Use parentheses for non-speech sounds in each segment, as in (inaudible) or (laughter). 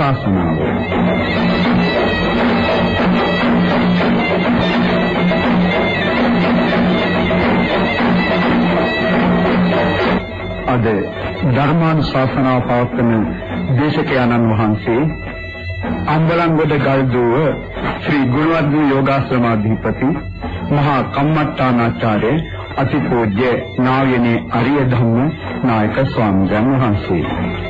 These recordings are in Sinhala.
ධර්මානුශාසනාව අද ධර්මානුශාසනාව පවත්වන දේශකයන්න් වහන්සේ අම්බලන්ගොඩ ගල්දුව ශ්‍රී ගුණවර්ධන යෝගාශ්‍රමාධිපති මහා කම්මට්ටානාචාර්ය අතිපූජ්‍ය නායනේ අරිය ධම්ම නායක ස්වාමීන් වහන්සේ.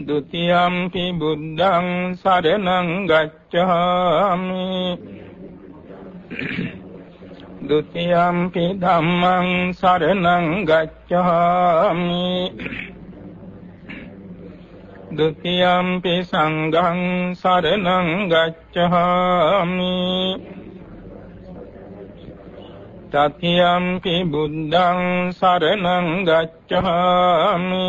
ဒ ුතියම්පි බුද්ධං සරණං ගච්ඡාමි ဒ ුතියම්පි ධම්මං සරණං ගච්ඡාමි ဒ ුතියම්පි සංඝං සරණං ගච්ඡාමි තතියම්පි බුද්ධං සරණං ගච්ඡාමි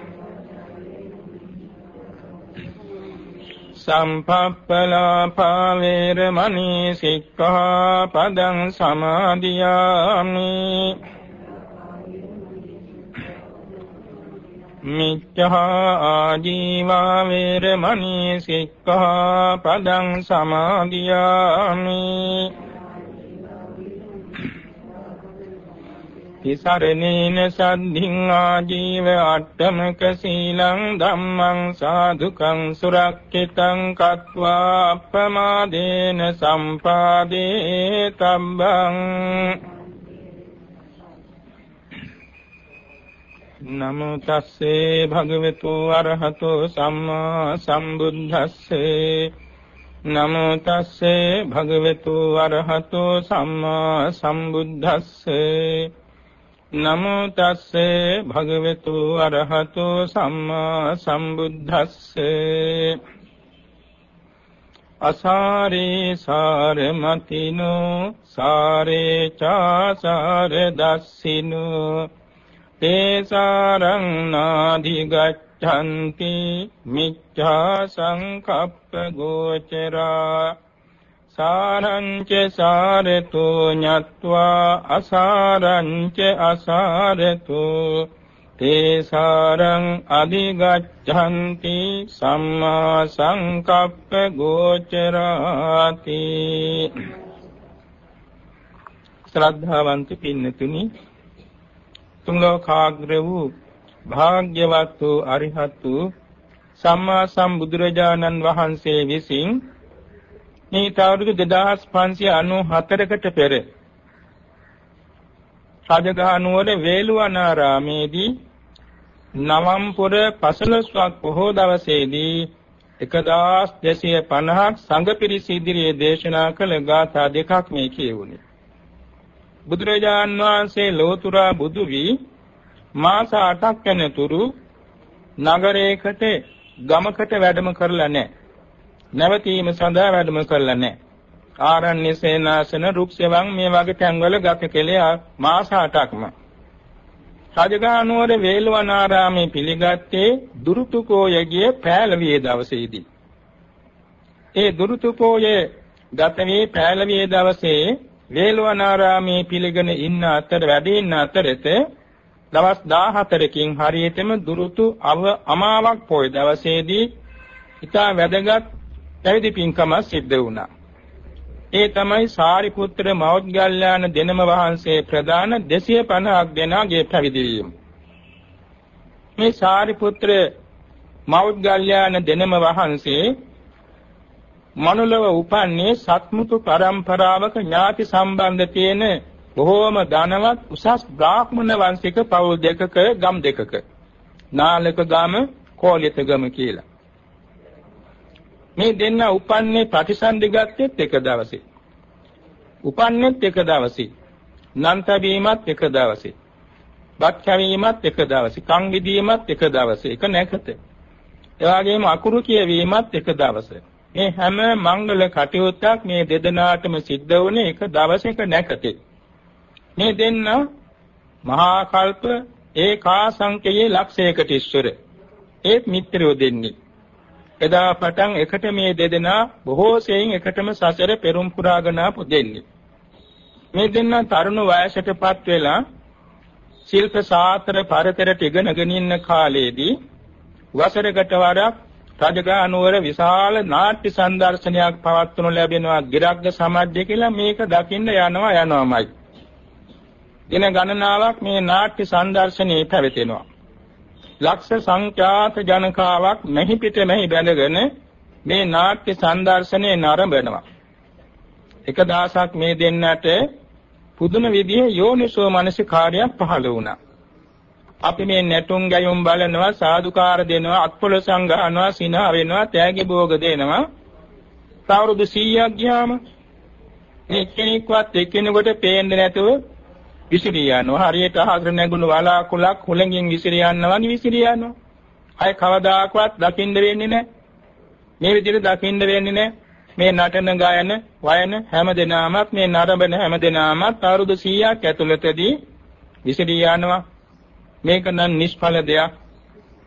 සම්පප්පලාපා වේරමණී සික්ඛාපදං සමාදියාමි මිච්ඡා ආජීවා වේරමණී සික්ඛාපදං සමාදියාමි තිසරණේන සද්ධින් ආජීව අට්ඨමක සීලං ධම්මං සාදුකං සුරක්ෂිතං කତ୍වා අප්පමාදේන සම්පාදේ තබ්බං නමෝ තස්සේ භගවතු අරහතෝ සම්මා සම්බුද්දස්සේ නමෝ තස්සේ භගවතු අරහතෝ සම්මා සම්බුද්දස්සේ නමෝ තස්සේ භගවතු අරහතෝ සම්මා සම්බුද්දස්සේ අසාරේ සාරමතිනෝ සාරේ චාසාර දස්සිනෝ තේසාරං නාදි ගච්ඡanti මිච්ඡා සංකප්ප ගෝචරා සාරංච සාරතෝ ඤත්වා අසාරංච අසාරතෝ තේසාරං අධිගච්ඡanti සම්මා සංකප්ප ගෝචරාති ශ්‍රද්ධාවන්ත පින්නතුනි තුන් ලෝකාග්‍ර වූ භාග්‍යවත් වූ අරිහත් වූ සම්මා සම්බුදුරජාණන් වහන්සේ විසින් මේ තවරුදු 2594කට පෙර රජගහ නුවර වේළුවනාරාමේදී නවම් පුර 15ක් පොහෝ දවසේදී 1250ක් සංඝ පිරිස ඉදිරියේ දේශනා කළ ගාථා දෙකක් මේ කියවුනේ. බුදුරජාන් වහන්සේ ලෝතුරා බුදු වී මාස 8ක් යනතුරු නගරයකට ගමකට වැඩම කරලා නැහැ. නැවතීම සඳහා වැඩම කරලා නැහැ. ආරණ්‍ය සේනාසන රුක්සෙවන් මේ වගේ තැන්වල ගත කෙලේ මාස 8ක්ම. රජගහනුවර වේලවනාරාමේ පිළිගත්තේ දුරුතුකෝයගේ පෑලවියේ දවසේදී. ඒ දුරුතුකෝයේ ගත වී පෑලවියේ දවසේ වේලවනාරාමේ පිළිගෙන ඉන්න අතර වැඩ ඉන්න අතරෙත දවස් 14කින් හරියටම දුරුතු අව අමාවක් පොය දවසේදී ඊට වැදගත් පැවිදි පින්කම සිද්ධ වුණා. ඒ තමයි සාරිපුත්‍ර මෞද්ගල්‍යාන දෙනම වහන්සේ ප්‍රදාන 250ක් දෙනාගේ පැවිදි වීම. මේ සාරිපුත්‍ර මෞද්ගල්‍යාන දෙනම වහන්සේ මනුලව උපන්නේ සත්මුතු පරම්පරාවක ඥාති සම්බන්ධ තියෙන බොහෝම ධනවත් උසස් බ්‍රාහ්මණ වංශික පවුල් දෙකක ගම් දෙකක නාලක ගම කෝලිත ගම කියලා මේ දෙන්න උපන්නේ ප්‍රතිසන්දි ගත්තෙත් එක දවසේ. උපන්නේත් එක දවසේ. නන්ත වීමත් එක දවසේ. බත් කැවීමත් එක දවසේ. කන් විදීමත් එක දවසේ. එක නැකත. ඒ වගේම අකුරු කියවීමත් එක දවසේ. මේ හැම මංගල කටයුත්තක් මේ දෙදෙනාටම සිද්ධ වුණේ එක දවසක නැකතේ. මේ දෙන්න මහා කල්ප ඒකාසංකයේ ලක්ෂයකට ඉස්සර ඒත් මිත්‍රයෝ දෙන්නේ එදා පටන් එකට මේ දෙදෙනා බොහෝ සෙයින් එකටම සසර පෙරම් පුරාගෙන ආපු දෙන්නේ. මේ දෙන්න තරුණ වයසටපත් වෙලා ශිල්ප ශාස්ත්‍ර පරතරට ඉගෙනගෙන ඉන්න කාලේදී වසරකට වරක් රජගහ නුවර විශාල නාට්‍ය සංදර්ශනයක් පවත්වනු ලැබෙනවා ගිරග්ග සමාජය කියලා මේක දකින්න යනවා යනවාමයි. දින ගණනාවක් මේ නාට්‍ය සංදර්ශනයේ පැවතෙනවා. ලක්ෂ සංඛ්‍යාත ජනකාවක් මෙහි පිට මෙහි බැඳගෙන මේ නාට්‍ය සංදර්ශනයේ නරඹනවා. එක දවසක් මේ දෙන්නට පුදුම විදිහේ යෝනිසෝ මනසිකාරයක් පහළ වුණා. අපි මේ නැටුම් ගැයුම් බලනවා සාදුකාර දෙනවා අත්පොල සංගහනවා සිනා වෙනවා තෑගි භෝග දෙනවා. අවුරුදු 100ක් ගියාම මේ කෙනෙක්වත් එක්කෙනෙකුට පේන්නේ නැතුව විසිරී යනවා. හරියට අහකට නැගුණු වලාකුලක් හුලඟින් විසිරී යනවා වගේ විසිරී යනවා. අය කවදාකවත් දකින්න වෙන්නේ නැහැ. මේ විදිහට දකින්න වෙන්නේ නැහැ. මේ නටන ගායන වයන හැම දිනමත් මේ නරඹන හැම දිනමත් අවුරුදු 100ක් ඇතුළතදී විසිරී යනවා. මේක නම් නිෂ්ඵල දෙයක්.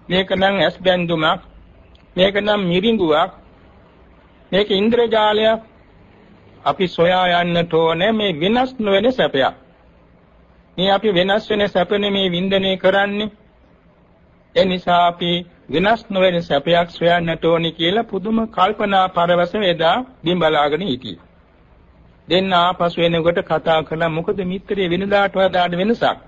මේක නම් ඇස් බැඳුමක්. මේක නම් මිරිඟුවක්. මේක ඉන්ද්‍රජාලයක්. අපි සොයා යන්නට ඕනේ මේ විනාශ නොවන සැපයක්. මේ අපි වෙනස් වෙන සැප නෙමේ වින්දනය කරන්නේ. ඒ නිසා අපි වෙනස් නොවන සැපයක් සොයන්නට ඕනි කියලා පුදුම කල්පනා පරවස වේදා බිම්බලාගෙන හිටියේ. දෙන්න ආපසු එනකොට කතා කළා මොකද මිත්‍රයේ වෙනදාට වඩා වෙනසක්.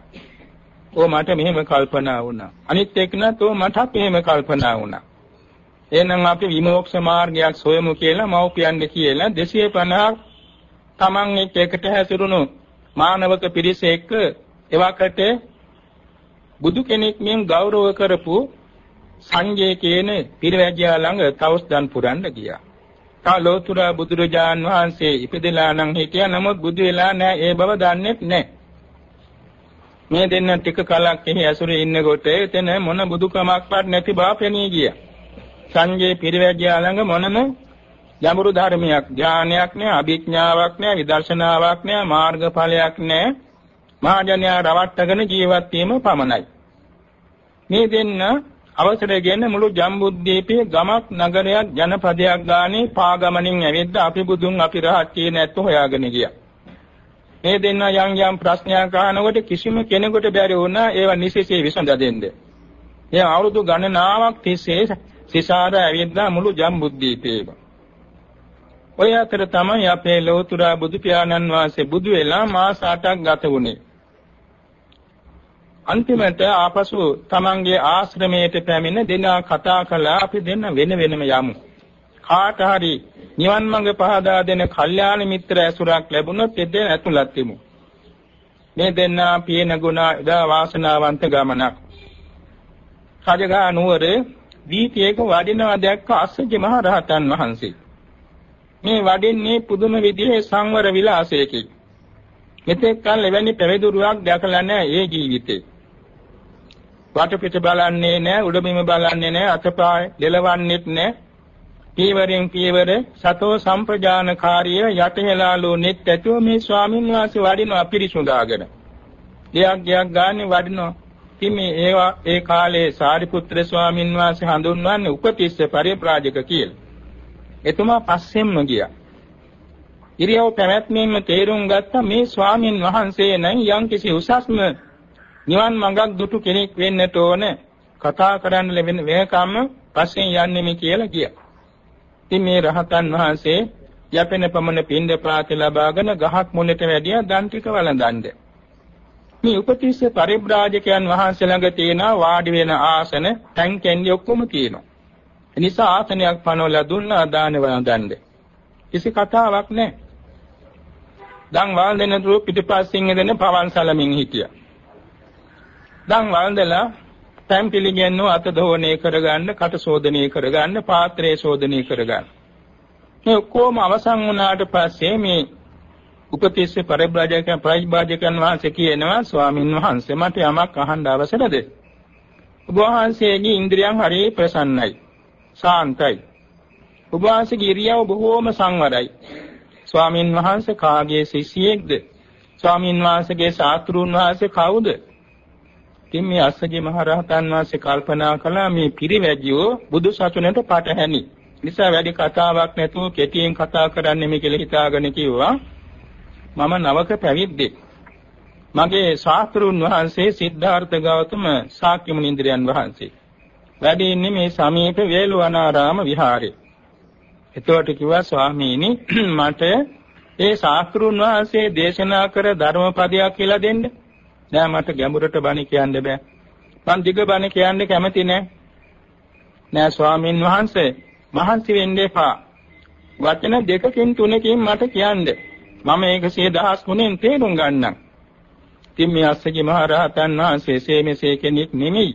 ඕ මට මෙහෙම කල්පනා වුණා. අනිත් එක්කනත් ඕ මටත් මෙහෙම කල්පනා වුණා. එහෙනම් අපි විමෝක්ෂ මාර්ගයක් සොයමු කියලා මව්පියන්ද කියලා 250ක් Taman එක්ක එකට හැසිරුණු මානවක පිරිස එක්ක එවකට බුදු කෙනෙක් මෙන් ගෞරව කරපු සංජය කියන පිරිවැජියා ළඟ තවුස්දන් පුරන්න ගියා. තා ලෝතුර බුදුරජාන් වහන්සේ ඉපදෙලා නම් හිටියා නමුත් බුදු වෙලා නැහැ ඒ බව දන්නේත් නැහැ. මේ දෙන්න ටික කලක් එහි ඇසුරේ ඉන්නකොට එතන මොන බුදුකමක්වත් නැති බව පෙනී ගියා. සංජය පිරිවැජියා ළඟ මොනම යමුරු ධර්මයක් ඥානයක් නෑ අභිඥාවක් නෑ විදර්ශනාවක් නෑ මාර්ගඵලයක් නෑ මහජනයා රවට්ටගෙන ජීවත් වීම පමණයි මේ දෙන්න අවසරගෙන මුළු ජම්බුද්දීපේ ගමක් නගරයක් ජනපදයක් ගානේ පාගමනින් ඇවිද්ද අපි බුදුන් අපි රහත් කියන ඇත්ත හොයාගෙන ගියා මේ දෙන්න යම් යම් ප්‍රශ්නයක් අහනකොට කිසිම කෙනෙකුට බැරි වුණා ඒවා නිසිසේ විසඳ දෙන්න. ඒ අවුරුදු ගණනාවක් තිස්සේ සිසාර ඇවිද්දා මුළු ජම්බුද්දීපේම. ඔය අතර තමයි අපේ ලෝතුරා බුදු පියාණන් වහන්සේ බුදු වෙලා මාස 8ක් ගත වුණේ. අන්තිමට ආපසු තමන්ගේ ආශ්‍රමයට පැමිණ දෙනා කතා කළා අපි දෙන්න වෙන වෙනම යමු. කාට හරි නිවන් මඟ පහදා දෙන කල්යාණ මිත්‍ර ඇසුරක් ලැබුණොත් එදෙන ඇතුළත් වෙමු. මේ දෙන්නා පියන ගුණ දා වාසනාවන්ත ගමනක්. රජගහ නුවර වීතියක වඩිනවා දැක්ක අස්සජි මහ රහතන් වහන්සේ. මේ වඩින්නේ පුදුම විදිහේ සංවර විලාසයකින්. මෙතෙක් කල එවැනි පැවිදුරුවක් දැකලා නැහැ ඒ ජීවිතේ. වටපිට බලන්නේ නැහැ, උඩබිම බලන්නේ නැහැ, අතපය දෙලවන්නෙත් නැහැ. පීවරෙන් පීවර සතෝ සම්ප්‍රජානකාරිය යටහෙලාලෝ net ඇතුව මේ ස්වාමින් වහන්සේ වඩිනවා පිරිසුඳාගෙන. දෙයක් දෙයක් ගානේ වඩිනවා. ඉතින් මේ ඒවා ඒ කාලේ සාරිපුත්‍ර ස්වාමින් වහන්සේ හඳුන්වන්නේ උපතිස්ස පරිප්‍රාජක කියලා. එතුමා පස්සෙන්ම ගියා. ඉරියව් පැවැත්මෙන්ම තේරුම් ගත්ත මේ ස්වාමින් වහන්සේ නම් යම්කිසි උසස්ම නිවන් මඟක් දුටු කෙනෙක් වෙන්නට ඕන කතා කරන්න ලැබෙන වෙනකම් පස්සෙන් යන්නේ මේ කියලා ගියා. ඉතින් මේ රහතන් වහන්සේ යැපෙන පමණ පින්ඳ ප්‍රාති ලබාගෙන ගහක් මුලට වැඩියා දන් ටික වළඳන්නේ. මේ උපතිස්ස පරිබ්‍රාජකයන් වහන්සේ ළඟ තියෙන වාඩි වෙන ආසන ටැන් කැන්ඩි ඔක්කොම තියෙනවා. ඒ නිසා ආසනයක් පනවලා දුන්නා දාන වළඳන්නේ. කිසි කතාවක් නැහැ. දන් වළඳන දුර පිටිපස්සෙන් එදෙන පවන් සලමින් හිටියා. දන් වළඳලා පෑම් පිළිගන්නෝ අත දෝණේ කරගන්න, කට ශෝධනය කරගන්න, පාත්‍රය ශෝධනය කරගන්න. මේ ඔක්කොම අවසන් වුණාට පස්සේ මේ උපතිස්ස පරිබ්‍රාජකයන් ප්‍රයිබාජකයන් වහන්සේ කියනවා ස්වාමින් වහන්සේ මට යමක් අහන්න අවසරද? ඔබ වහන්සේගේ ඉන්ද්‍රියන් හරි ප්‍රසන්නයි. සාන්තයි. ඔබ වහන්සේගේ ඉරියව් බොහෝම සංවරයි. ස්වාමින් වහන්සේ කාගේ ශිෂ්‍යයෙක්ද? ස්වාමින් වහන්සේගේ ශාස්ත්‍රුන් වහන්සේ කවුද? ඉතින් මේ අස්සජි මහ රහතන් වහන්සේ කල්පනා කළා මේ පිරිවැජියෝ බුදු සසුනට පටහැනි. නිසා වැඩි කතාවක් නැතුව කෙටියෙන් කතා කරන්නේ මේ කියලා හිතාගෙන කිව්වා. මම නවක පැවිද්දෙක්. මගේ ශාස්ත්‍රුන් වහන්සේ සිද්ධාර්ථ ගෞතම ශාක්‍ය මුනිඳුරයන් වහන්සේ. වැඩ ඉන්නේ මේ සමීප වේළුවනාරාම විහාරේ. එතකොට කිව්වා ස්වාමීනි (clears throat) මට ඒ ශාස්ත්‍රුන් වහන්සේ දේශනා කර ධර්මපදයක් කියලා දෙන්න. නෑ මට ගැඹුරට බණ කියන්න බෑ. මං දිග බණ කියන්න කැමති නෑ. නෑ ස්වාමින් වහන්සේ මහන්සි වෙන්න එපා. වචන දෙකකින් තුනකින් මට කියන්න. මම ඒක සිය දහස් ගුණෙන් තේරුම් ගන්නම්. ඉතින් මේ අස්සජි මහ රහතන් වහන්සේ සේමසේ කෙනෙක් නෙමෙයි.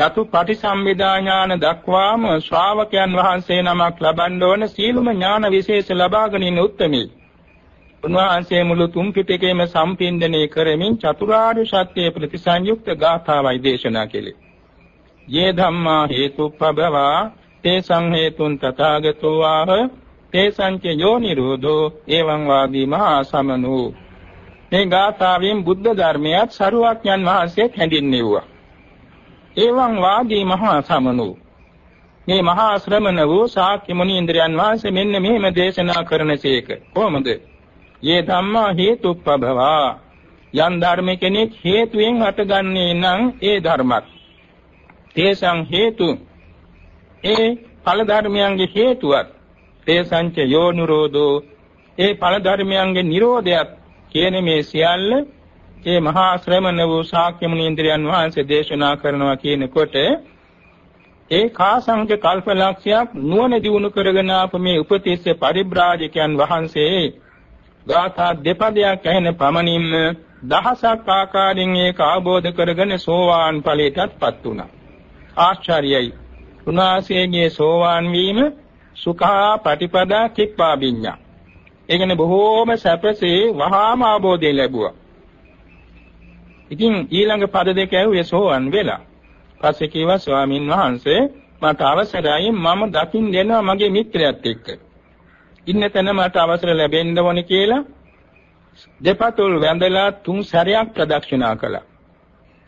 චතු පටිසම්භිදා ඥාන දක්වාම ශ්‍රාවකයන් වහන්සේ නමක් ලබන්න ඕන සීලම ඥාන විශේෂ ලබාගෙන ඉන්න උත්මී. උන්වහන්සේ මුළු තුන් පිටකේම සම්පින්දනය කරමින් චතුරාර්ය සත්‍ය ප්‍රතිසංයුක්ත ගාථාවයි දේශනා කෙලේ. යේ ධම්මා හේතුප්පබවා තේ සංහේතුන් තථාගතෝ ආහ තේ සංච යෝ නිරෝධෝ එවං වාදී මහා සමනෝ මේ ගාථාවෙන් බුද්ධ ධර්මයත් සරුවක්ඥන් වහන්සේ හැඳින්වෙව්වා. එවං වාදී මහා සමනෝ. මේ මහා ශ්‍රමණ වූ ශාක්‍ය මුනි ඉන්ද්‍රයන් වහන්සේ මෙන්න මෙහෙම දේශනා කරනසේක. කොහොමද? යේ ධම්මා හේතුප්පභවා යම් ධර්ම කෙනෙක් හේතුයෙන් හටගන්නේ නම් ඒ ධර්මත්. තේසං හේතු. ඒ ඵල ධර්මයන්ගේ හේතුවත්. තේසංච යෝනුරෝධෝ. ඒ ඵල ධර්මයන්ගේ නිරෝධයත් කියන මේ සියල්ල ඒ මහා ශ්‍රමණ වූ ශාක්‍ය මුනීන්ද්‍රයන් වහන්සේ දේශනා කරනවා කියනකොට ඒ කාසංක කල්පලක්ෂයක් නුවණ දිනු කරගෙන ආපු මේ උපතිස්ස පරිබ්‍රාජකයන් වහන්සේ ගාථා දෙපදයක් ඇහෙන පමණින්ම දහසක් ආකාරයෙන් ඒක අවබෝධ කරගෙන සෝවාන් ඵලයටත්පත් වුණා. ආශ්චර්යයි. උන්වහන්සේගේ සෝවාන් වීම සුඛා ප්‍රතිපදා කිප්පා විඤ්ඤා. ඒ කියන්නේ බොහෝම සැපසේ වහාම අවබෝධය ලැබුවා. ඉතින් ඊළඟ පද දෙක ඇහුවේ සෝවන් වෙලා. පස්සේ කිව්වා ස්වාමින් වහන්සේ මට අවසරයි මම දකින් දෙනවා මගේ මිත්‍රයත් එක්ක. ඉන්න තැන මට අවසර ලැබෙන්න ඕනේ කියලා දෙපතුල් වැඳලා තුන් සැරයක් ප්‍රදක්ෂිනා කළා.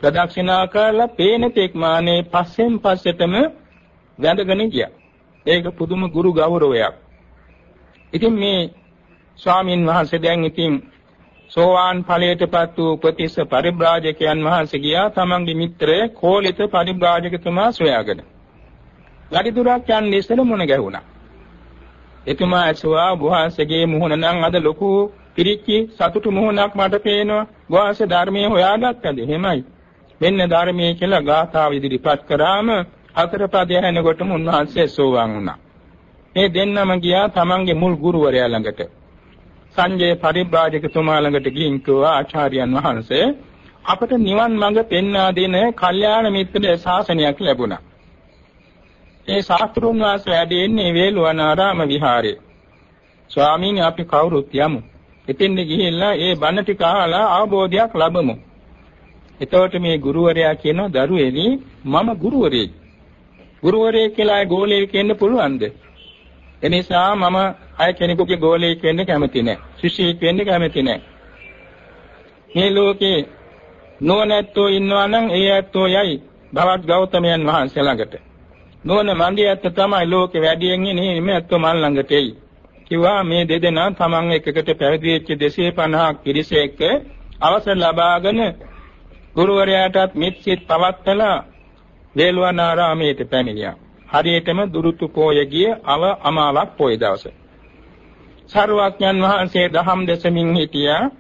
ප්‍රදක්ෂිනා කරලා පේන තෙක් මානේ පස්සෙන් පස්සටම වැඳගෙන ගියා. ඒක පුදුම ගුරු ගෞරවයක්. ඉතින් මේ ස්වාමින් වහන්සේ දැන් ඉතින් සෝවාන් ඵලයටපත් වූ උපතිස්ස පරිබ්‍රාජකයන් වහන්සේ ගියා තමන්ගේ මිත්‍රය කෝලිත පරිබ්‍රාජකතුමා සොයාගෙන. වැඩිදුරක් යන්නේ ඉස්සෙල්ල මුණ ගැහුණා. එතුමා ඇසුවා වහන්සේගේ මුහුණ නම් අද ලොකු පිරිච්චි සතුටු මුහුණක් මට පේනවා. වහන්සේ ධර්මයේ හොයාගත්තද? එහෙමයි. මෙන්න ධර්මයේ කියලා ගාථාව ඉදිරිපත් කරාම හතර පදය හැනකොටම උන්වහන්සේ සෝවාන් වුණා. මේ දෙන්නම ගියා තමන්ගේ මුල් ගුරුවරයා ළඟට. සංජය පරිබ්‍රාජකතුමා ළඟට ගිහින් කිව්වා ආචාර්යයන් වහන්සේ අපට නිවන් මඟ පෙන්වා දෙන කල්යාණ මිත්‍ර ශාසනයක් ලැබුණා. ඒ ශාස්ත්‍රුන් වහන්සේ වැඩ ඉන්නේ වේළුවනාරාම විහාරයේ. ස්වාමීන් අපි කවුරුත් යමු. එතෙන් ගිහිල්ලා ඒ බණ ටික අහලා අවබෝධයක් ලබමු. එතකොට මේ ගුරුවරයා කියනවා දරුවෙනි මම ගුරුවරයෙක්. ගුරුවරයෙක් කියලා ගෝලයෙක් වෙන්න පුළුවන්ද? එනිසා මම අය කෙනෙකුගේ ගෝලයෙක් වෙන්න කැමති නැහැ. ශිෂ්‍යයෙක් වෙන්න කැමති නැහැ. මේ ලෝකේ නොනැත්තෝ ඉන්නවා නම් ඒ ඇත්තෝ යයි භවත් ගෞතමයන් වහන්සේ ළඟට. නොන මන්දිය ඇත්ත තමයි ලෝකේ වැඩියෙන් ඉන්නේ මේ ඇත්තෝ මන් ළඟට එයි. කිව්වා මේ දෙදෙනා තමන් එකකට පැවිදි වෙච්ච 250ක් පිරිස එක්ක අවසර ලබාගෙන ගුරුවරයාටත් මිත්‍සිත පවත්තලා වේළුවනාරාමයට පැමිණියා. හරියටම දුරුතු පෝය ගිය අව අමාවක් පොය දවස. සර්වඥන් වහන්සේ දහම් දෙසමින් හිටියා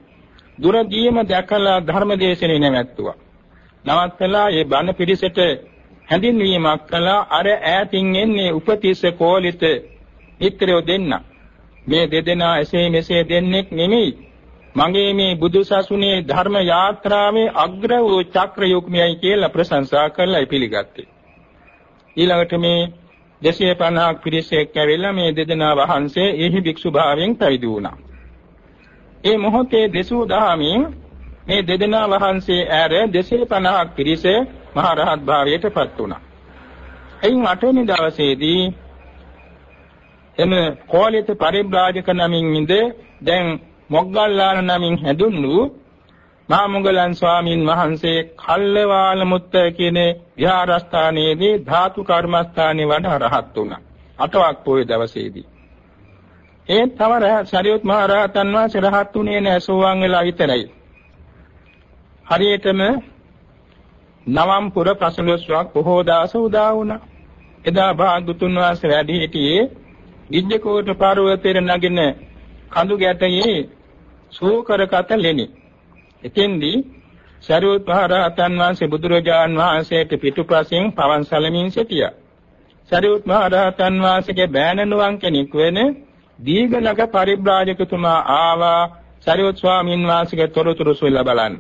දුරදීම දැකලා ධර්මදේශනේ නැවැත්තුවා. නවත්තලා ඒ බණ පිරිසට හැඳින්වීමක් කළා අර ඈතින් එන්නේ උපතිස්ස කෝලිත මිත්‍රයෝ දෙන්න. මේ දෙදෙනා එසේ මෙසේ දෙන්නෙක් නෙමෙයි. මගේ මේ බුදු සසුනේ ධර්ම යාත්‍රාවේ අග්‍ර වූ චක්‍ර යුග්මයයි කියලා ප්‍රශංසා කරලා පිළිගත්තේ. ඊළඟට මේ 250ක් පිරිසෙක් ඇවිල්ලා මේ දෙදෙනා වහන්සේ එහි භික්ෂු භාවයෙන් පැවිදි වුණා. ඒ මොහොතේ දසූ දහමින් මේ දෙදෙනා වහන්සේ ඈර 250ක් පිරිස මහ රහත් භාවයට පත් වුණා. එයින් අටවෙනි දවසේදී එම කෝලිත පරිබ්‍රාජක නමින් ඉඳ දැන් මොග්ගල්ලාන නමින් හැඳුන්වූ මහා මුගලන් ස්වාමින් වහන්සේ කල්ලවාල මුත්ත කියන විහාරස්ථානයේදී ධාතු කර්මස්ථානයේ වඩා රහත් වුණා. අටවක් පොයේ දවසේදී. ඒ තවර සරියුත් මහ රහතන් වහන්සේ රහත් උනේ නැහැ සෝවාන් වෙලා විතරයි. හරියටම නවම් පුර පසළොස්වක් බොහෝ දාස උදා වුණා. එදා භාගතුන් වහන්සේ වැඩි සිටියේ ගිජ්ජකෝට පර්වතයේ නගින කඳු ගැටයේ සූකරකත ලෙනි. එතෙන්දී සරියුත් මහ රහතන් වහන්සේ බුදුරජාන් වහන්සේට පිටුපසින් පවන් සැලමින් සිටියා. සරියුත් මහ රහතන් වහන්සේගේ බෑණනුවන් කෙනෙක් වෙන දීඝනග පරිබ්‍රාජකතුමා ආවා සරියුත් ස්වාමීන් වහන්සේගේ තොරතුරු සොයලා බලන්න.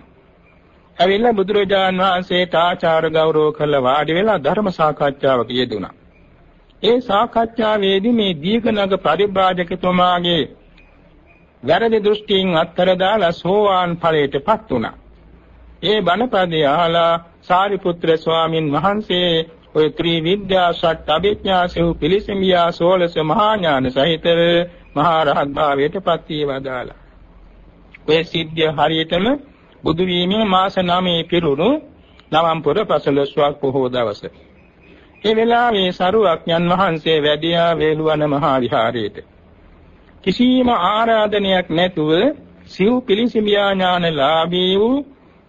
ඇවිල්ලා බුදුරජාන් වහන්සේට ආචාර ගෞරව කළ වාඩි වෙලා ධර්ම සාකච්ඡාවක යෙදුණා. ඒ සාකච්ඡාවේදී මේ දීඝනග පරිබ්‍රාජකතුමාගේ වැරදි දෘෂ්ටියෙන් අත්තර දාලා සෝවාන් ඵලයටපත් වුණා. ඒ බණපදේ අහලා සාරිපුත්‍ර ස්වාමින් වහන්සේ ඔය ත්‍රිවිද්‍යා ෂට් අභිඥා සෙහි පිළිසෙමියා සෝලස මහා ඥාන සහිතව මහා රහත් භාවයටපත් වේවදාලා. ඔය සිද්ධිය හරියටම බුදු වීමේ මාස 9 පිරුණු නවම්පුර පසළොස්වක් පොහෝ දවස. ඒ වෙලාවේ සරුවක්ඥන් වහන්සේ වැඩියා වේළුවන මහා විහාරයේට. කිසියම් ආරාධනයක් නැතුව සිව් පිළිසිමියා ඥානලාභී වූ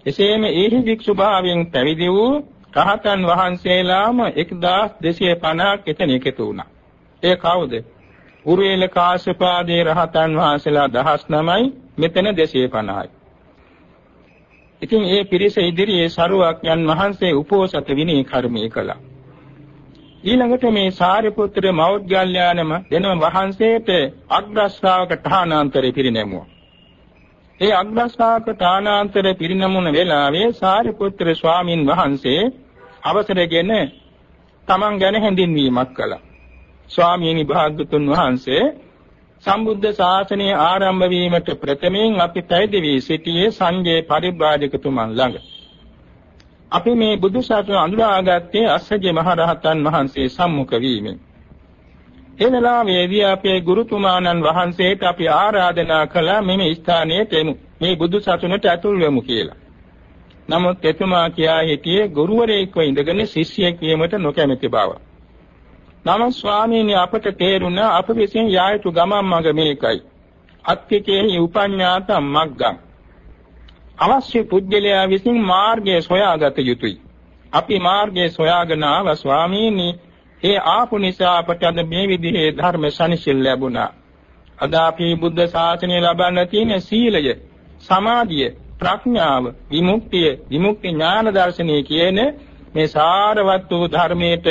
එසේම ඒහි භික්ෂු භාවයෙන් පැවිදි වූ රහතන් වහන්සේලාම 1250ක් එතන එකතු වුණා. ඒ කවුද? උරුවේල කාශ්‍යපාදී රහතන් වහන්සේලා 19යි මෙතන 250යි. ඉතින් ඒ පිරිස ඉදිරියේ සරුවක් යන් වහන්සේ උපෝසත විනී කර්මී කළා. ඊළඟට මේ සාරිපුත්‍ර මෞද්ගල්‍යානම දෙනම වහන්සේට අග්‍රශ්‍රාවක ඨානාන්තරේ පිරිනැමුවා. ඒ අග්‍රශ්‍රාවක ඨානාන්තර පිරිනැමුණ වෙලාවේ සාරිපුත්‍ර ස්වාමින් වහන්සේ අවසරගෙන තමන් ගැන හැඳින්වීමක් කළා. ස්වාමීනි භාග්‍යතුන් වහන්සේ සම්බුද්ධ ශාසනය ආරම්භ වීමට ප්‍රථමයෙන් අපි පැවිදි වී සිටියේ සංජේ පරිබ්‍රාජකතුමන් ළඟ. අපි මේ බුදු සසුන අඳුරාගත්තේ අස්සජේ මහරහතන් වහන්සේ සම්මුඛ වීමෙන්. ඒ වෙලාවේදී අපේ ගුරුතුමාණන් වහන්සේට අපි ආරාධනා කළා මෙමෙ ස්ථානයට එමු. මේ බුදු සසුනට ඇතුල් වෙමු කියලා. නමුත් එතුමා කියා හිටියේ ගුරුවරයෙක්ව ඉඳගෙන ශිෂ්‍යයෙක් වීමට නොකැමැති බව. නම ස්වාමීනි අපට තේරුණ අප විසින් යා යුතු ගමන් මඟ මේකයි. අත්තිකේහි උපඤ්ඤාතම් මග්ගං අවශ්‍ය පුජ්‍යලයා විසින් මාර්ගය සොයාගත යුතුයි. අපි මාර්ගය සොයාගෙන ආව ස්වාමීනි ඒ ආපු නිසා අපට අද මේ විදිහේ ධර්ම සනිසිල් ලැබුණා. අද අපි බුද්ධ ශාසනය ලබන්න තියෙන සීලය, සමාධිය, ප්‍රඥාව, විමුක්තිය, විමුක්ති ඥාන දර්ශනය කියන මේ සාරවත් වූ ධර්මයට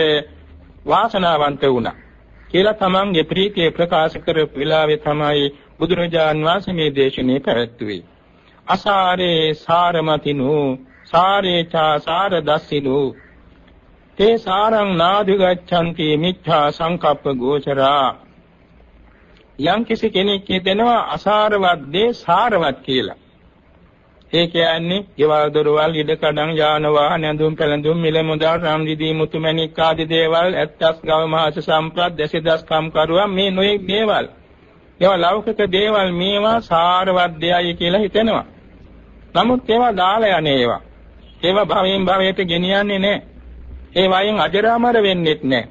වාසනාවන්ත වුණා. කියලා තමන්ගේ ප්‍රීතිය ප්‍රකාශ කරපු වෙලාවේ තමයි බුදුරජාන් වහන්සේ මේ දේශනේ පැවැත්වුවේ. අසාරේ සාරමතිනු සාරේචා සාර දස්සිනු තේ සාරං නාදි ගච්ඡanti මිච්ඡා සංකප්ප ගෝචරා. යම් කිසි කෙනෙක් හිතෙනවා අසාරවත් දේ සාරවත් කියලා. ඒ කියන්නේ ගෙවල් දොරවල් ඉඩකඩම් යාන වාහන ඇඳුම් පැළඳුම් මිල මුදල් රන් රිදී මුතු මැණික් ආදී දේවල් ඇත්තස් ගව මහස සම්ප්‍රාප්ත දසදස් කම්කරුවා මේ නොයෙක් දේවල්. ඒවා ලෞකික දේවල් මේවා සාරවත් දෙයයි කියලා හිතෙනවා. නමුත් ඒවා දාලා යන්නේ ඒවා. ඒවා භවයෙන් භවයට ගෙනියන්නේ නැහැ ඒ වයින් අජරාමර වෙන්නෙත් නැහැ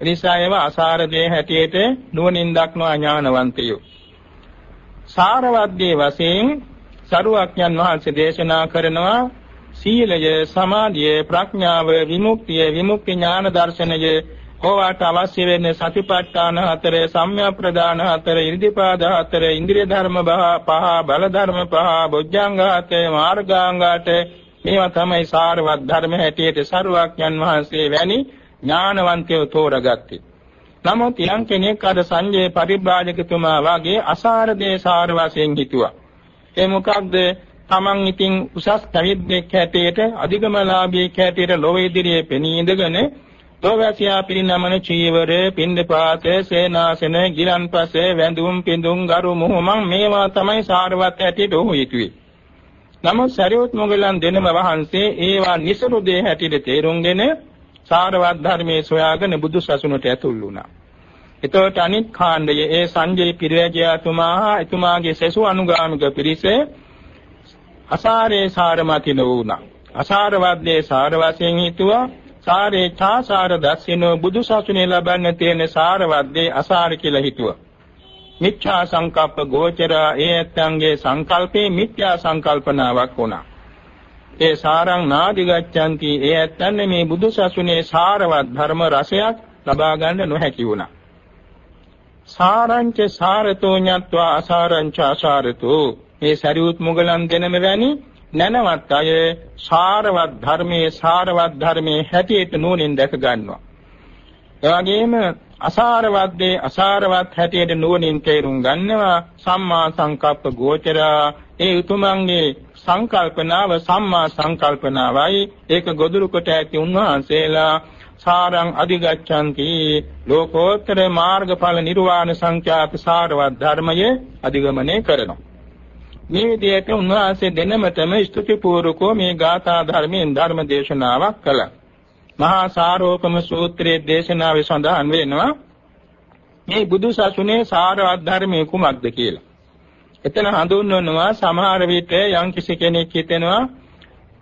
එනිසා ඒවා අසාර දේ හැටියට නුවණින් දක්නවා ඥානවන්තයෝ. සාරවත් දේ වශයෙන් සරුවක්ඥන් වහන්සේ දේශනා කරනවා සීලය, සමාධිය, ප්‍රඥාව, විමුක්තිය, විමුක්ති ඥාන දර්ශනය ඕවාට අවශ්‍ය වෙන්නේ සතිපට්ඨාන හතර, සම්‍යක් ප්‍රදාන හතර, ඉරිදිපාද හතර, ඉන්ද්‍රිය ධර්ම පහ, බල ධර්ම පහ, බොජ්ජංග හතර, මාර්ගාංගාට මේවා තමයි සාරවත් ධර්ම හැටියට සරුවක්ඥන් වහන්සේ වැනි ඥානවන්තයෝ තෝරගත්තේ. නමුත් යම් කෙනෙක් අර සංජය පරිබ්‍රාජකතුමා වගේ අසාර දේ සාර වශයෙන් හිතුවා. ඒ මොකක්ද? Taman ඉතින් උසස් පැවිද්දෙක් හැටියට අධිගමලාභියෙක් හැටියට ලෝක ඉදිරියේ පෙනී ඉඳගෙන තෝවැසියා පිරිනමන චීවර, පින්දපාත, සේනාසන, ගිලන්පස, වැඳුම්, පිඳුම්, ගරු මුහුමන් මේවා තමයි සාරවත් හැටියට ඔහු හිතුවේ. නමුත් සරියොත් මොගලන් දෙනම වහන්සේ ඒවා නිසරු දේ හැටියට තේරුම්ගෙන සාරවත් ධර්මයේ සොයාගෙන බුදු සසුනට ඇතුල් වුණා. එතකොට අනිත් කාණ්ඩයේ ඒ සංජය පිරිවැජයතුමා හා එතුමාගේ සෙසු අනුගාමික පිරිස අසාරේ සාරමතින වුණා. අසාරවත්දී සාර වශයෙන් හිතුවා සාරේ ඡාසාර දස්සිනෝ බුදු සසුනේ ලබන්න තියෙන සාරවත්දී අසාර කියලා හිතුවා. මිච්ඡා සංකප්ප ගෝචර ඒ ඇත්තන්ගේ සංකල්පේ මිත්‍යා සංකල්පනාවක් වුණා. ඒ සාරං නාදි ගච්ඡanti ඒ ඇත්තන්නේ මේ බුදු සසුනේ සාරවත් ධර්ම රසයක් ලබා ගන්න නොහැකි වුණා. සාරංච සාරතෝ ඤත්වා අසාරංච අසාරතෝ මේ සරියුත් මුගලන් දෙනම වැනි නැනවත් අය සාරවත් ධර්මයේ සාරවත් ධර්මයේ හැටියට නුවණින් දැක ගන්නවා. එවැගේම අසාරවත් දේ අසාරවත් හැටියට නුවණින් තේරුම් ගන්නවා. සම්මා සංකප්ප ගෝචරා. ඒ උතුමන්ගේ සංකල්පනාව සම්මා සංකල්පනාවයි. ඒක ගොදුරු කොට ඇති උන්වහන්සේලා. සාරං අධිගච්ඡanti. ලෝකෝත්තර මාර්ගඵල නිර්වාණ සංඛ්‍යාත සාරවත් ධර්මයේ අධිගමනය කරනවා. මේ විදිහට උන්වහන්සේ දෙනමතම ස්තුති පූර්වකෝ මේ ගාථා ධර්මයෙන් ධර්ම දේශනාවක් කළා. මහා සාරෝපම සූත්‍රයේ දේශනාවේ සඳහන් වෙනවා මේ බුදු සසුනේ සාරවත් ධර්මයේ කුමක්ද කියලා. එතන හඳුන්වනවා සමහර විට යම් කිසි කෙනෙක් හිතෙනවා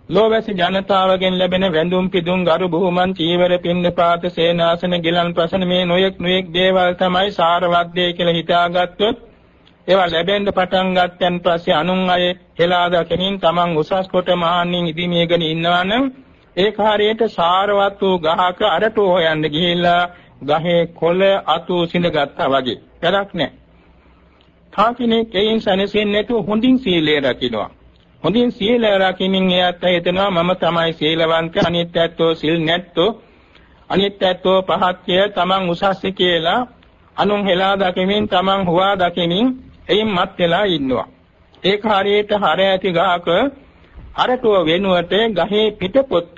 ලෝවැසි ජනතාවගෙන් ලැබෙන වැඳුම් පිදුම් ගරු බුහුමන් චීවර පින්නපාත සේනාසන ගිලන්පසන මේ නොයෙක් නොයෙක් දේවල් තමයි සාරවත් දේ කියලා හිතාගත්තොත් ඒවා ලැබෙන්න පටන් ගත්තන් පස්සේ අනුන් අය හෙලා දකිනින් Taman උසස් කොට මහාන්නින් ඉදිමියගෙන ඉන්නවනම් ඒ කාර්යයට සාරවත් වූ ගහක අරටෝ හොයන්න ගිහිල්ලා ගහේ කොළ අතු සිඳගත්තා වගේ වැඩක් නැහැ. තාකිනේ කේයින් සනසෙන්නේ නැතුව හොඳින් සීලය රකින්නවා. හොඳින් සීල රකිමින් එයත් හිතනවා මම තමයි සීලවන්ත අනිත් ඇත්තෝ සිල් නැත්තෝ අනිත් ඇත්තෝ පහත්ය තමන් උසස්ස කියලා අනුන් හෙලා දකිමින් තමන් හුවා දකිමින් එයින් මත් වෙලා ඉන්නවා. ඒක හරියට හර ඇති ගහක අරටුව වෙනුවට ගහේ පිටපොත්ත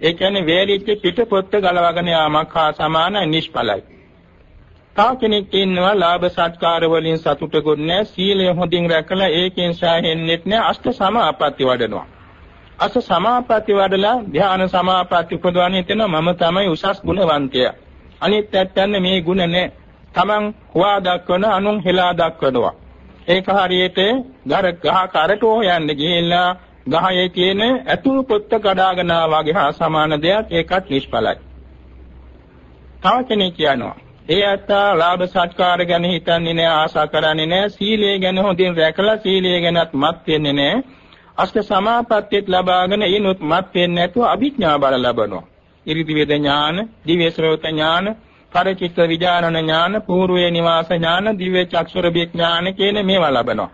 ඒ කියන්නේ වේලිච්ච පිටපොත්ත ගලවගෙන යාමක් හා සමාන නිෂ්ඵලයි. තව කෙනෙක් ඉන්නවා ලාභ සත්කාර වලින් සතුටුකුත් නැහැ සීලය හොඳින් රැකලා ඒකෙන් සාහෙන්නෙත් නැහැ අෂ්ට සමාපatti වඩනවා. අෂ්ට සමාපatti වඩලා ධ්‍යාන සමාපatti උපදවන්නේ එතන මම තමයි උසස් ගුණවන්තයා. අනිත් ඇත්තන්නේ මේ ගුණ නැහැ. Taman හොවා දක්වන අනුන් හෙලා දක්වනවා. ඒක හරියට ගර ගහ කරට හොයන්න ගිහිල්ලා ගහේ තියෙන ඇතුළු පොත්ත කඩාගෙන වගේ හා සමාන දෙයක් ඒකත් නිෂ්ඵලයි. තව කෙනෙක් කියනවා ඒ ඇත්තා ලාභ සත්කාර ගැන හිතන්නේ නැහැ ආශා කරන්නේ නැහැ සීලය ගැන හොඳින් රැකලා සීලය ගැනත් මත් වෙන්නේ නැහැ අෂ්ට සමාපත්තියත් ලබාගෙන ඊනොත් මත් වෙන්නේ නැතුව අභිඥා බල ලබනවා. ඉරිදි වේද ඥාන, දිව්‍ය ශ්‍රෝත ඥාන, පරිචිත්ත විඥානන ඥාන, పూర్වේ නිවාස ඥාන, දිව්‍ය චක්ෂුර විඥාන කියන මේවා ලබනවා.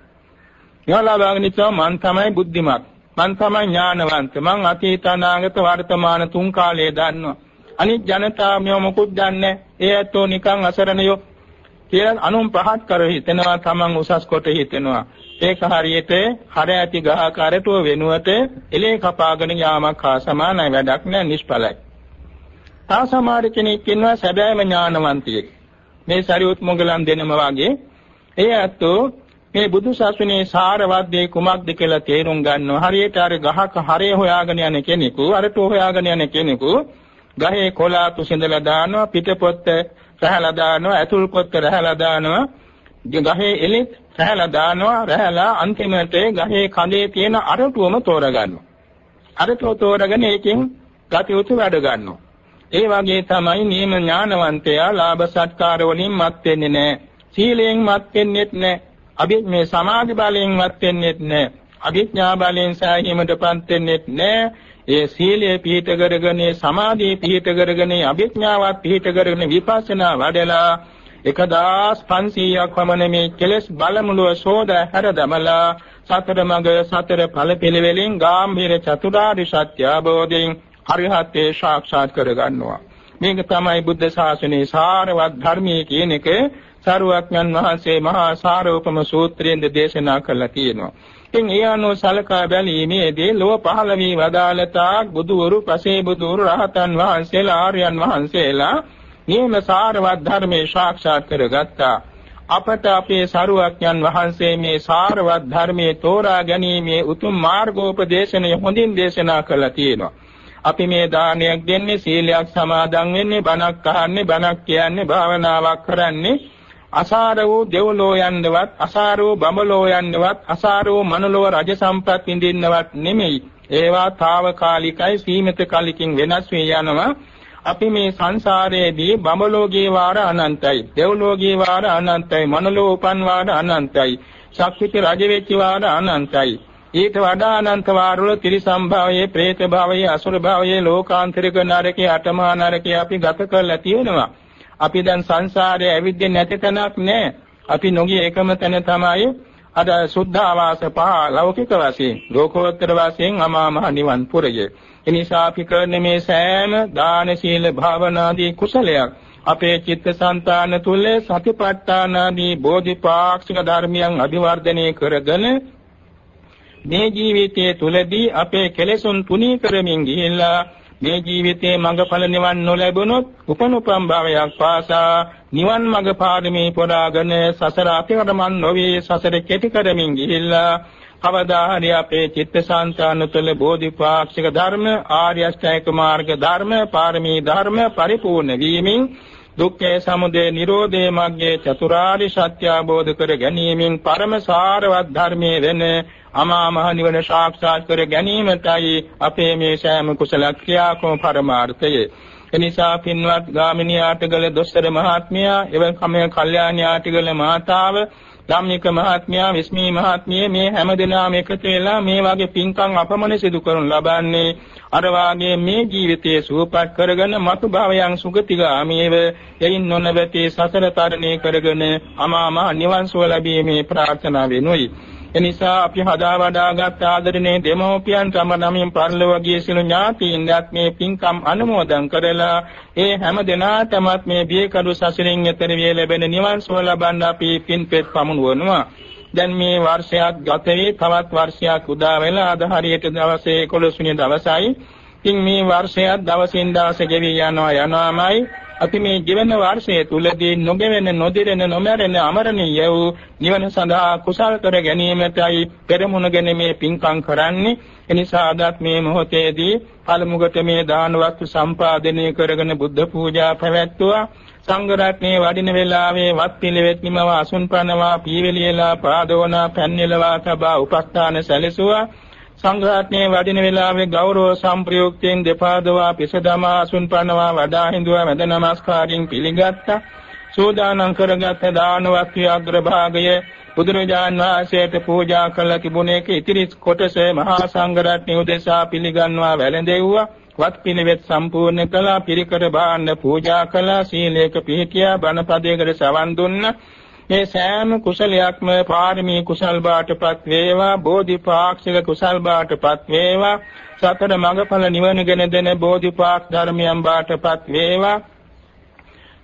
මේවා ලබාගෙන ඉතම මන් තමයි බුද්ධිමත්. මන් තමයි ඥානවන්ත. මං අතීත අනාගත වර්තමාන තුන් කාලයේ දන්නවා. අනිත් ජනතාව මෙව මොකුත් දන්නේ ඒ ඇත්තෝ නිකන් අසරණයෝ කියලා අනුන් පහත් කර හිතෙනවා තමන් උසස් කොට හිතෙනවා ඒක හරියට හර ඇති ගහකාරටුව වෙනුවට එලේ කපාගෙන යාමක් හා සමානයි වැඩක් නෑ නිෂ්ඵලයි. තා සමහර කෙනෙක් ඉන්නවා සැබෑම ඥානවන්තයෙක්. මේ සරියුත් මොගලන් දෙනම වගේ ඒ ඇත්තෝ මේ බුදු සසුනේ සාරවත් දේ කුමක්ද කියලා තේරුම් ගන්නවා. හරියට අර ගහක හරේ හොයාගෙන යන කෙනෙකු අරටුව හොයාගෙන යන කෙනෙකු ගහේ කොලාතු සිඳලා දානවා පිටපොත්ත රැහැලා දානවා ඇතුල් පොත්ත රැහැලා දානවා ගහේ එලෙත් රැහැලා දානවා රැහැලා අන්තිමට ගහේ කඳේ තියෙන අරටුවම තෝරගන්නවා අරටුව තෝරගෙන ඒකෙන් ගතියුතු වැඩ ගන්නවා ඒ වගේ තමයි නියම ඥානවන්තයා ලාභ සත්කාර වලින් මත් වෙන්නේ නැහැ. සීලයෙන් මත් වෙන්නේත් නැහැ. අභි මේ සමාධි බලයෙන් මත් වෙන්නේත් නැහැ. අභිඥා බලයෙන් සෑහීමටපත් වෙන්නේත් නැහැ. ඒ සීලය පිහිට කරගෙන සමාධිය පිහිට කරගෙන අභිඥාවත් පිහිට කරගෙන විපස්සනා වඩලා 1500ක් පමණ මේ කෙලෙස් බලමුලුව සෝද හැර දමලා සතර මඟ සතර ඵල පිළිවෙලින් ගාම්භීර චතුරාර්ය සත්‍ය අවබෝධයෙන් අරිහත්ත්වේ සාක්ෂාත් කරගන්නවා. මේක තමයි බුද්ධ ශාසනයේ සාරවත් ධර්මයේ කියන එක සරුවක්ඥන් වහන්සේ මහා සාරෝපම සූත්‍රයෙන් දේශනා කළා තියෙනවා ඉතින් ඒ අනුව සලකා බැලීමේදී ලොව පහළ වී වදාළතා බුදුවරු පසේ බුදුවරු රහතන් වහන්සේලා ආර්යයන් වහන්සේලා නියම සාරවත් ධර්මයේ සාක්ෂාත් කරගත්තා. අපට අපේ සරුවක්ඥන් වහන්සේ මේ සාරවත් ධර්මයේ තෝරා ගැනීමේ උතුම් මාර්ගෝපදේශනය හොඳින් දේශනා කළා තියෙනවා අපි මේ දානයක් දෙන්නේ සීලයක් සමාදන් වෙන්නේ බණක් අහන්නේ බණක් කියන්නේ භාවනාවක් කරන්නේ. අසාර වූ දෙව්ලෝ යන්නවත් අසාර වූ බඹලෝ යන්නවත් අසාර වූ මනලෝ රජ සම්ප්‍රත් විඳින්නවත් නෙමෙයි. ඒවා తాවකාලිකයි සීමිත කලකින් වෙනස් වී යනවා. අපි මේ සංසාරයේදී බඹලෝගේ වාර අනන්තයි දෙව්ලෝගේ වාර අනන්තයි මනලෝ උපන් වාර අනන්තයි ශක්තිත රජ වෙච්ච වාර අනන්තයි. ඊට වඩා අනන්ත වාරවල ත්‍රිසම්භාවයේ പ്രേත භාවයේ අසුර භාවයේ ලෝකාන්තරික නරකයේ අටමහා නරකයේ අපි ගත කරලා තියෙනවා අපි දැන් සංසාරයේ ඇවිද්දෙන්නේ නැති තැනක් නෑ. අපි නොගිය එකම තැන තමයි අද සුද්ධාවාස පහ ලෞකික වශයෙන් ලෝකෝත්තර වශයෙන් අමා මහ නිවන් පුරය. එනිසා අපි කරන මේ සෑම දාන සීල භාවනාදී කුසලයක් අපේ චිත්තසංතාන තුල සතිපට්ඨානාදී බෝධිපාක්ෂික ධර්මයන් අභිවර්ධනය කරගෙන මේ ජීවිතයේ තුලදී අපේ කෙලෙසුන් තුනී කරමින් ගිහිල්ලා මේ ජීවිතයේ මඟඵල නිවන් නොලැබුණොත් උපනුපම් භවයක් පාසා නිවන් මඟ පාරමී පුරාගෙන සසර අතිවරමන් නොවේ සසර කෙටි කරමින් ගිහිල්ලා කවදා හරි අපේ චිත්තසංතාන තුළ බෝධිපාක්ෂික ධර්ම ආර්ය අෂ්ටාංගික මාර්ග ධර්ම පාරමී ධර්ම පරිපූර්ණ වීමෙන් දුක්ඛේ සමුදය නිරෝධේ මග්ගේ චතුරාර්ය සත්‍ය අවබෝධ කර ගැනීමෙන් පරම සාරවත් ධර්මයේ වෙන අමා මහ නිවන සාක්ෂාත් කර ගැනීමටයි අපේ මේ සෑම කුසල ක්‍රියාකම පරමාර්ථය. එනිසා පින්වත් ගාමිණී ආටගල දොස්තර මහත්මයා එවන් කමේ කල්යාණී ආටගල මාතාව ධම්මික මහත්මයා විස්මී මහත්මිය මේ හැම දිනම එකතු වෙලා මේ වගේ පින්කම් අපමණ සිදු කරනු ලබන්නේ අර වාගේ මේ ජීවිතයේ සුවපත් කරගෙන මතු භවයන් සුගතිගාමීව යයින් නොනවතී සසර තරණය කරගෙන අමාම නිවන් සුව ලැබීමේ ප්‍රාර්ථනා වෙනුයි එනිසා අපි හදා වඩාගත් ආදරණීය දෙමෝපියන් තම නමින් පරිලෝකීය සිළු ඥාතීන්වත් මේ පින්කම් අනුමෝදන් කරලා ඒ හැම දිනාටමත් මේ බියකඩු සසරින් එතර වේ ලැබෙන නිවන් සුව ලබන්න අපි පින්පෙත් පමුණුවනවා දැන් මේ වර්ෂයක් ගත වී තවත් වර්ෂයක් උදා වෙලා අද හරියට දවසේ 11 වෙනි දවසයි. ඉතින් මේ වර්ෂයක් දවසින් දවස ගෙවි යනවා යනවාමයි අපි මේ ජීවන වර්ෂයේ තුලදී නොගෙවෙන නොදිරෙන නොමැරෙන අමරණීය වූ නිවන සඳහා කුසල් කර ගැනීමටයි පෙරමුණගෙන මේ පින්කම් කරන්නේ. එනිසා අදත් මේ මොහොතේදී පළමුවට මේ දාන වස්තු සම්පාදනය කරගෙන බුද්ධ පූජා පැවැත්වුවා සංඝ රත්නයේ වඩින වෙලාවේ වත් පිළිවෙත් නිමව අසුන් පනවා පීවෙලියලා පාදෝනා පැන්නෙලවා තබා උපස්ථාන සැලසුවා. සංඝරත්නයේ වඩින වෙලාවේ ගෞරව සම්ප්‍රයුක්තයෙන් දෙපාදවා පිසදමා අසුන් පනවා වඩා හිඳුවා මැද නමස්කාරින් පිළිගත්තා. සෝදානම් කරගත් දානවත් අග්‍රභාගය. බුදුරජාන් වහන්සේට පූජා කළ තිබුණේක ඉතිරි කොටස මහා සංඝ රත්නය උදෙසා පිළිගන්වා වැළඳෙව්වා. වත් පිළිවෙත් සම්පූර්ණ කළා. පිරිකර භාණ්ඩ පූජා කළා. සීලයක පිහිටියා. බණපදයකට සවන් දුන්නා. මේ සෑම කුසලයක්ම පාරමී කුසල් බාටපත් වේවා බෝධිපාක්ෂික කුසල් බාටපත් වේවා සතර මඟඵල නිවනගෙන දෙන බෝධිපාක් ධර්මයන් බාටපත් වේවා.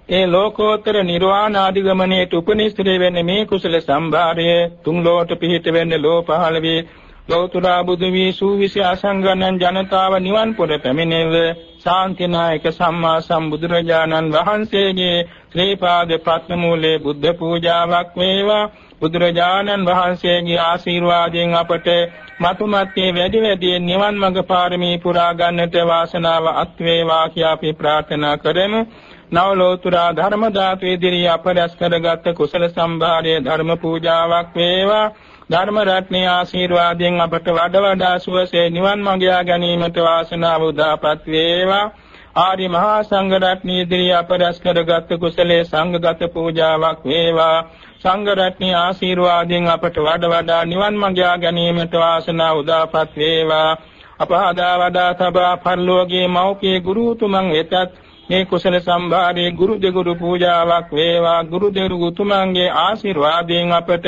ඒ ලෝකෝත්තර නිර්වාණ ආදිගමනයේ උපනිශ්‍රේ වෙන්නේ මේ කුසල සම්භාරය. තුන් ලෝට පිහිට වෙන්නේ ලෝ පහළ වේ ලෞතුරා බුදු වී සූවිසි අසංගණන් ජනතාව නිවන් පුර පැමිණෙව. ශාන්තිනායක සම්මා සම්බුදුරජාණන් වහන්සේගේ ශ්‍රී පාද පත්මූලේ බුද්ධ පූජාවක් වේවා. බුදුරජාණන් වහන්සේගේ ආශිර්වාදයෙන් අපට මතුමත්යේ වැඩි වැඩියෙන් නිවන් මඟ පාරමී පුරා ගන්නට වාසනාව අත් වේවා කියා අපි ප්‍රාර්ථනා කරමු. නව ලෝතුරා ධර්ම ධාතු ඉදිරිය අපරස් කරගත් කුසල සම්භාරයේ ධර්ම පූජාවක් වේවා. ධර්ම රත්නයේ ආශිර්වාදයෙන් අපට වඩ වඩා සුවසේ නිවන් මඟ යා ගැනීමට වාසනාව උදාපත් වේවා. ආරි මහා සංඝ රත්නයේ ඉදිරිය අපරස් කරගත් කුසලයේ සංඝගත පූජාවක් වේවා. සංඝ රත්නයේ ආශිර්වාදයෙන් අපට වඩ වඩා නිවන් මඟ යා ගැනීමට වාසනාව උදාපත් වේවා. අපහදා වඩා තබා පරිලෝකයේ මෞපිය ගුරුතුමන් වෙතත් මේ කුසල සම්භාරයේ ගුරු දෙගුරු පූජාවක් වේවා. ගුරු දෙගුරු උතුමන්ගේ ආශිර්වාදයෙන් අපට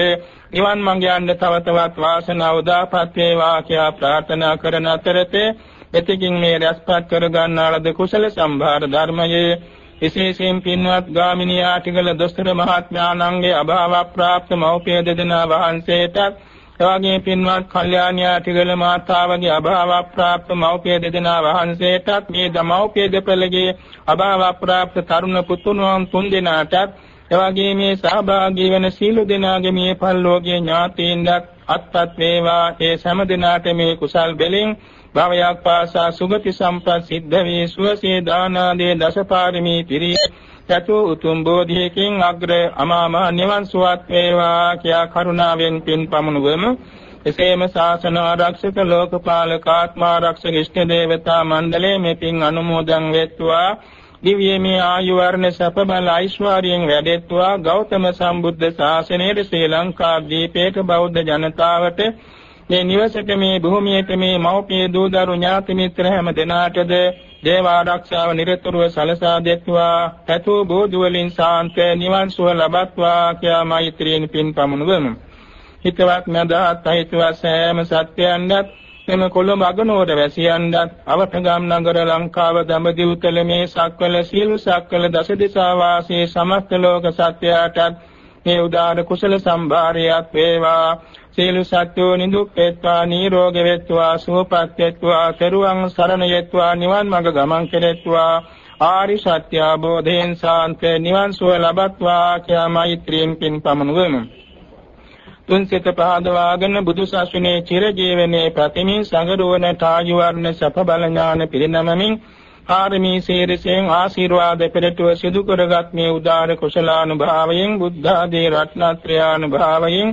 නිවන් මඟ යන්න තව තවත් වාසනාව උදාපත් වේවා කියා ප්‍රාර්ථනා කරන අතරතේ එතකින් මේ රැස්පත් කර ගන්නාලද කුසල සම්භාර ධර්මයේ විශේෂයෙන් පින්වත් ගාමිණී ආටිගල දොස්තර මහත්මයාණන්ගේ අභාව ප්‍රාප්ත මෞපිය දෙදෙනා වහන්සේටත් එවාගේ පින්වත් කල්යාණියාටිගල මාතාවගේ අභාව ප්‍රාප්ත මෞපිය දෙදෙනා වහන්සේටත් මේ දමෞපිය දෙපළගේ අභාව ප්‍රාප්ත තරුණ පුතුණුවන් තුන්දෙනාටත් එවාගේ මේ සහභාගී වෙන සීල දෙනාගේ මේ පල්ලෝකයේ ඥාතීන්වත් අත්පත් වේවා. ඒ සෑම දිනාට මේ කුසල් බෙලින් භවයක් පාසා සුගති සම්පත් සිද්ධ වේ සුවසේ දානාදී දසපාරමී පිරී. චතු උතුම් බෝධියකින් අග්‍ර අමාම නිවන් සුවත් වේවා කියා කරුණාවෙන් පින් පමුණුවමු එසේම ශාසන ආරක්ෂක ලෝකපාලක ආත්මාරක්ෂක ඉෂ්ඨ දේවතා මණ්ඩලයේ මේ පින් අනුමෝදන් වෙත්වා. දිව්‍යමය ආයු වර්ණ සප බල ඓශ්වර්යයෙන් වැඩෙත්වා. ගෞතම සම්බුද්ධ ශාසනයේ ශ්‍රී ලංකා දීපේක බෞද්ධ ජනතාවට මේ නිවසට මේ භූමියට මේ මෞපිය දූ දරු ඥාති මිත්‍ර හැම දෙනාටද දේව ආරක්ෂාව නිරතුරුව සලසා දෙත්වා. පැතු බෝධි වලින් සාන්ත නිවන් සුව ලබත්වා කියා මෛත්‍රියෙන් පින් පමුණුවමු. හිතවත් මදහත් අහිතවත් සෑම සත්‍යයන්වත් එම කොළඹ අගනුවර වැසියන්වත් අවටගම් නගර ලංකාව දඹදිව තල මේ සක්වල සීල සක්වල දස දිසා වාසී සමස්ත ලෝක සත්‍යයටත් මේ උදාන කුසල සම්භාරයක් වේවා. සියලු සත්වෝ නිදුක් වේත්වා නිරෝග වේත්වා සුවපත් වේත්වා තෙරුවන් සරණ යෙත්වා නිවන් මඟ ගමන් කෙරෙත්වා. ආරි සත්‍ය අවබෝධයෙන් සාන්ත නිවන් සුව ලබත්වා කියා මෛත්‍රියෙන් පින් පමනුවමු තුන් සිත පහදවාගෙන බුදු සසුනේ චිර ජීවනයේ ප්‍රතිමින් සංගරුවනට ආයු වර්ණ සප බල ඥාන පිරිනමමින් පාරමී සීරසෙන් ආශිර්වාද පෙරටුව සිදු කරගත් මේ උදාර කුසලානුභාවයෙන් බුද්ධ ආදී රත්නත්‍රයානුභාවයෙන්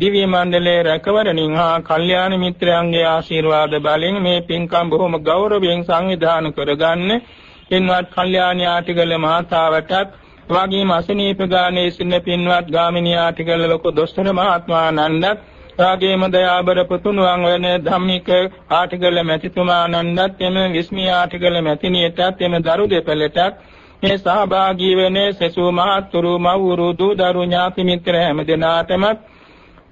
දිව්‍ය මණ්ඩලයේ රැකවරණින් හා කල්යාණ මිත්‍රයන්ගේ ආශිර්වාද බලෙන් මේ පින්කම් බොහොම ගෞරවයෙන් සංවිධානය කරගන්න. පින්වත් කල්යාණ ආටිගල මාතාවටත් වගේම අසනීප ගානේ සින්න පින්වත් ගාමිණී ආටිගල ලොකු දොස්තර මහත්මානන්දත් රාගේම දයාබර පුතුණුවන් වන ධම්මික ආටිගල මැතිතුමානන්දත් එම විස්මී ආටිගල මැතිණියටත් එම දරු දෙපළටත් මේ සහභාගී වන සසු මහත්තුරු මව්වරු දූ දරු ඥාති මිත්‍ර හැම දෙනාටම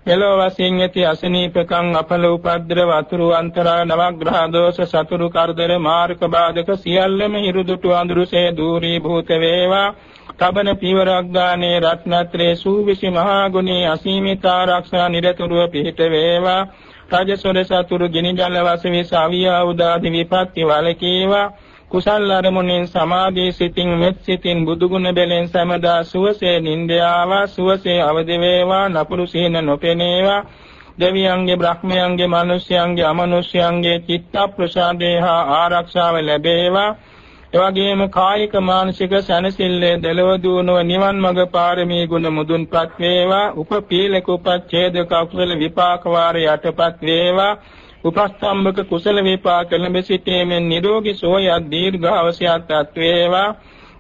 මෙලොව වශයෙන් ඇති අසනීපකම් අපල උපද්දව වතුරු අන්තරා නවග්‍රහ දෝෂ සතුරු කරදර මාර්ග බාධක සියල්ලම හිරුදුටු අඳුරුසේ දූරී භූත වේවා. තබන පීවරක් ගානේ රත්නත්‍රේ සූවිසි මහා ගුණී අසීමිත ආරක්ෂා නිරතුරුව පිහිට වේවා. රාජසොර සතුරු ගිනි ජල වශයෙන් සාවියා උදාදි විපත්ති වලකේවා කුසල් අරමුණෙන් සමාධී සිතින් මෙත් සිතින් බුදුගුණ බැලෙන් සමදා සුවසේ නින්දයාවා සුවසේ අවදි වේවා නපුරු සීන නොපෙනේවා. දෙවියන්ගේ බ්‍රහ්මයන්ගේ මිනිස්යන්ගේ අමනුෂ්‍යයන්ගේ චිත්ත ප්‍රසාදේ හා ආරක්ෂාව ලැබේවා. එවැගේම කායික මානසික සැනසෙල්ලේ දෙලව දුණව නිවන් මඟ පාරමී ගුණ මුදුන්පත් වේවා. උපපීලක උපච්ඡේදක අකුසල විපාක වාර යටපත් වේවා. උපස්තම්භක කුසල විපාක ලැබ සිටීමෙන් නිරෝගී සෝය දීර්ඝාවසයත් වේවා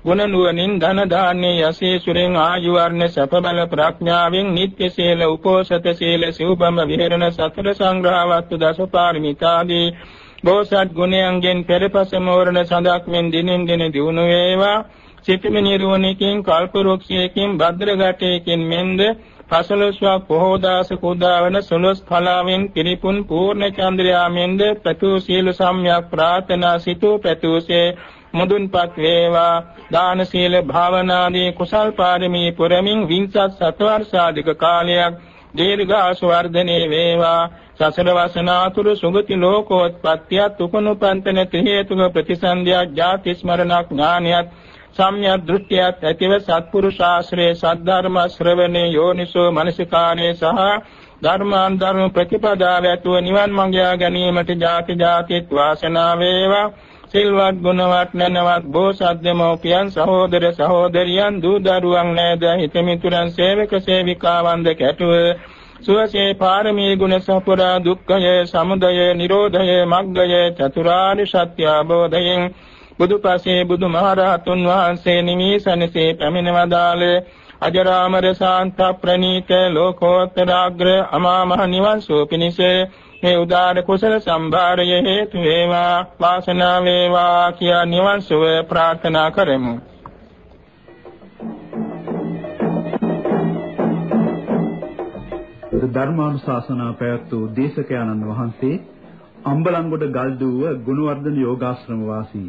ගුණ නුවණින් ධන දාන්නේ යසීසුරෙන් ආයු වර්ණ සැප බල ප්‍රඥාවෙන් නිත්‍ය සීල උපෝසත සීල සිව්බම විහෙරණ සතර සංග්‍රහවත්තු දසපාරමිතාදී බෝසත් ගුණයන්ගෙන් පෙරපස මෝරණ සඳක් මෙන් දිනෙන් දින දිනු වේවා. සිතම නිරුවණකින් කල්පරුක්ෂයකින් භද්‍රඝටයකින් මෙන්ද පසළොස්වක් පොහෝ දාස කුදාවන සොළොස් ඵලාවෙන් පිරිපුන් පූර්ණ චන්ද්‍රයාමෙන්ද ප්‍රතු සීල සම්‍යක් ප්‍රාර්ථනා සිතූ ප්‍රතුසේ මුදුන්පත් වේවා. දාන සීල භාවනාදී කුසල් පාරමී පුරමින් වින්සත් සතවර්ෂාධික කාලයක් දීර්ඝාසු වර්ධනේ වේවා. සසර වසනාතුරු සුගති ලෝකෝත්පත්තියත් උපනුපන්තන ත්‍රි හේතුක ප්‍රතිසන්දියක් ජාති ස්මරණක් ඥානියත් සම්‍යක් දෘෂ්ටියත් ඇතිව සත්පුරුෂාශ්‍රයේ සද්ධර්ම ශ්‍රවණේ යෝනිසෝ මනසිකාරේ සහ ධර්මාන්තරම ප්‍රතිපදාව ඇතුව නිවන් මඟ යා ගැනීමට ජාති ජාතිත් වාසනාව වේවා. සිල්වත් ගුණවත් නැනවත් බෝසත් දෙමෝපියන් සහෝදර සහෝදරියන් දූ දරුවන් නෑද හිතමිතුරන් සේවක සේවිකාවන්ද කැටුව සුවසේ පාරමී ගුණ සපුරා දුක්ඛය සමුදය නිරෝධය මග්ගය චතුරාර්ය සත්‍ය අවබෝධයෙන් බුදුපසේ බුදුමහරහතුන් වහන්සේ නිමිසනසේ පැමිණවදාළ අජරාමර ශාන්ත ප්‍රණීත ලෝකෝත්තරාග්‍ර අමා මහ නිවන් සුව පිණිස මේ උදාර කුසල සම්භාරය හේතු වේවා වාසනාව වේවා කියා නිවන් සුව ප්‍රාර්ථනා කරමු. ධර්මානුශාසනා පැවැත් වූ දේශකයන්න් වහන්සේ අම්බලන්ගොඩ ගල්දුව ගුණවර්ධන යෝගාශ්‍රම වාසී.